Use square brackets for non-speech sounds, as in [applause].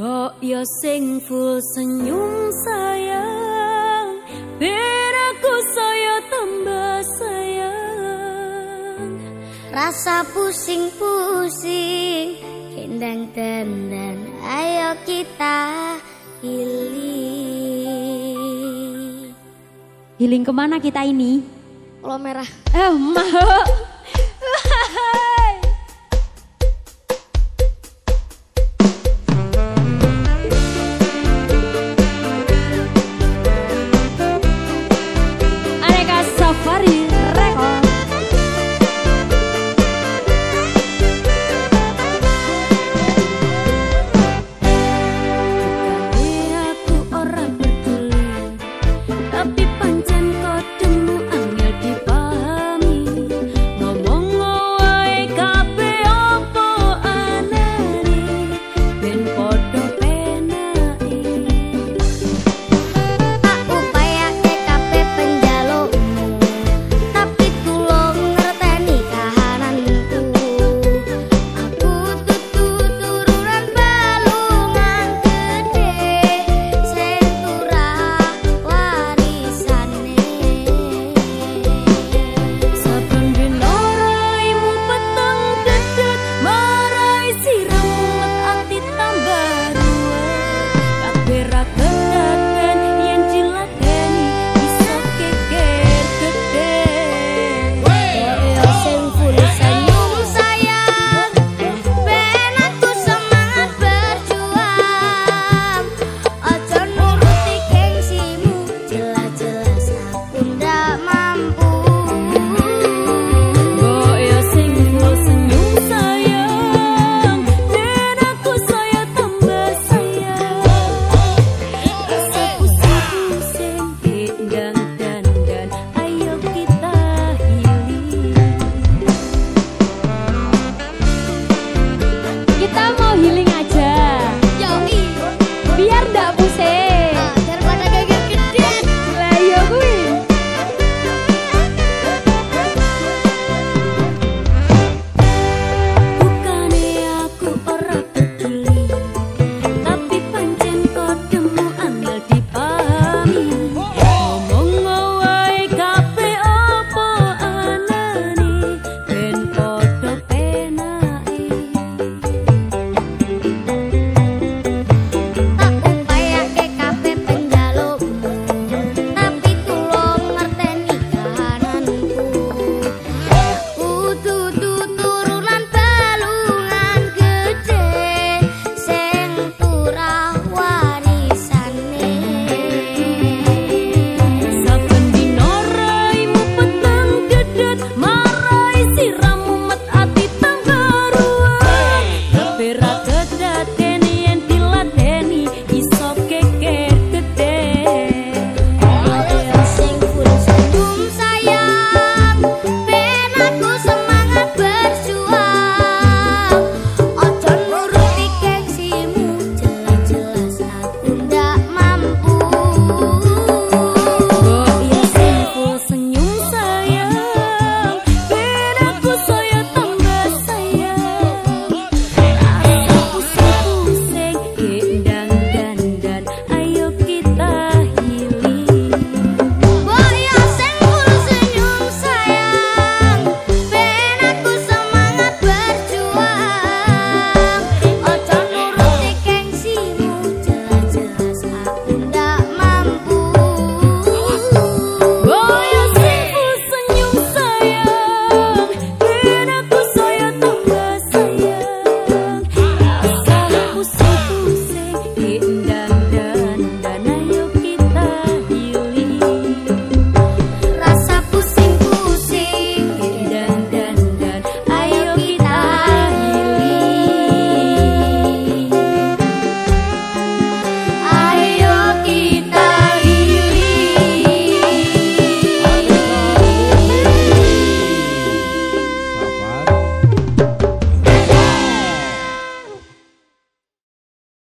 Mbok yo sing full senyum sayang Ben aku saya tambah sayang Rasa pusing-pusing Kendang tendan Ayo kita healing Healing ke mana kita ini? Pulau Merah Eh, mah. [laughs] Llévate